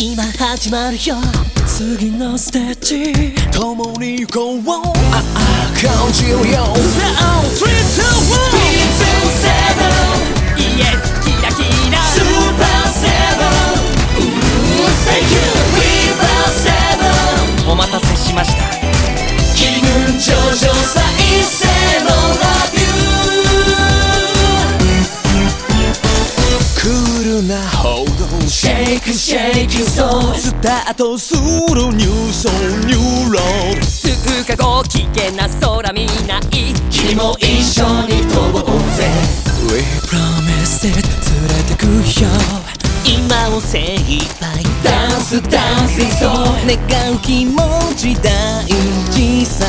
今始まるよ。次のステージ共に行こう。ああ感じよ。うよ Yes キラキラ。スーパーセブン Thank you shake shake そうスタートする new song new road 数日後危険な空見ない君も一緒に飛ぼうぜ。We promise it 連れてくよ。今を精一杯 dance dance そう願う気持ち大事さ。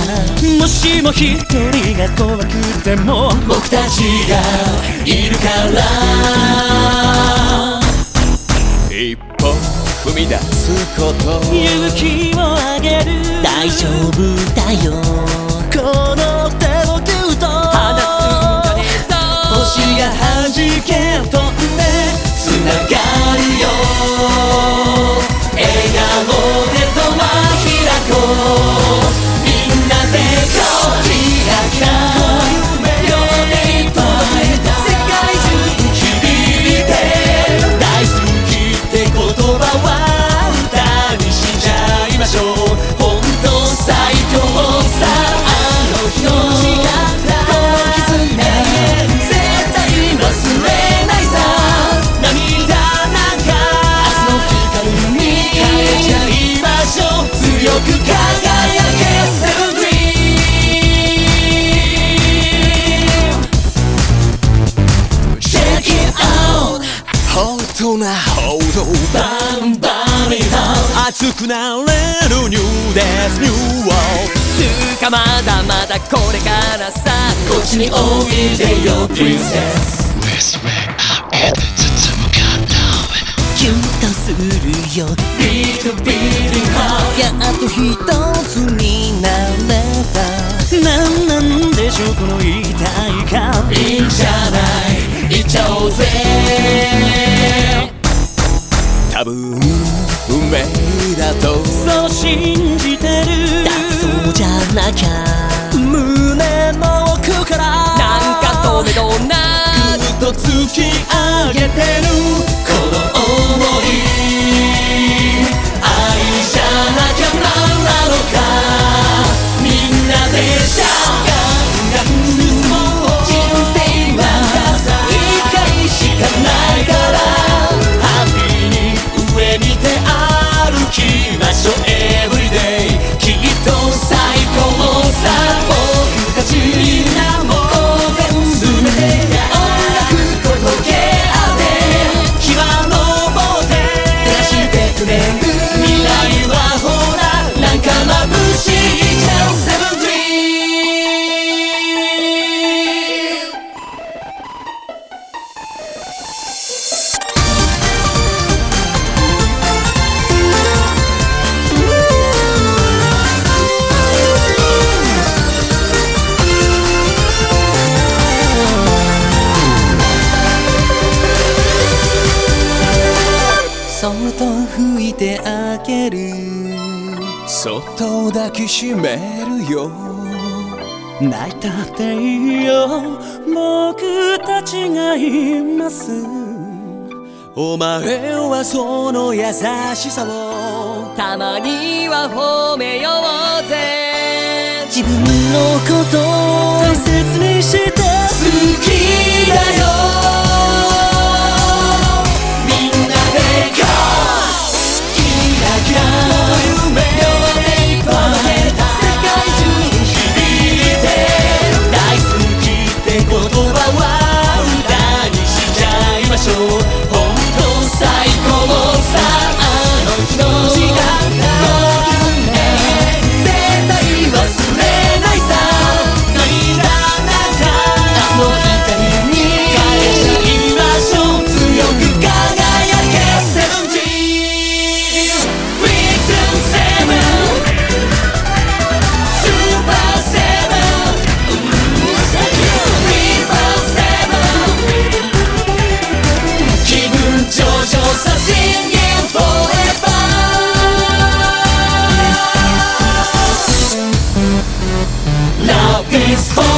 もしも一人が怖くても僕たちがいるからすこと。勇気をあげる。大丈夫だよ。この手をギュッと。離すんじゃね星が弾け飛んでつながるトな報道バンバンリハ熱くなれるニューです。ニューワーつかまだまだこれからさこっちにおいでよプリンセスキュンとするよ。ビートビーティングハやっと一つになれた。なんなんでしょうこの痛い感いいんじゃない。いっちゃおうぜ多分運命だと。そう信じてる。だってそうじゃなきゃてあげる。そっと抱きしめるよ。泣いたっていいよ。僕たちがいます。お前はその優しさを。たまには褒めようぜ。自分のこと special about these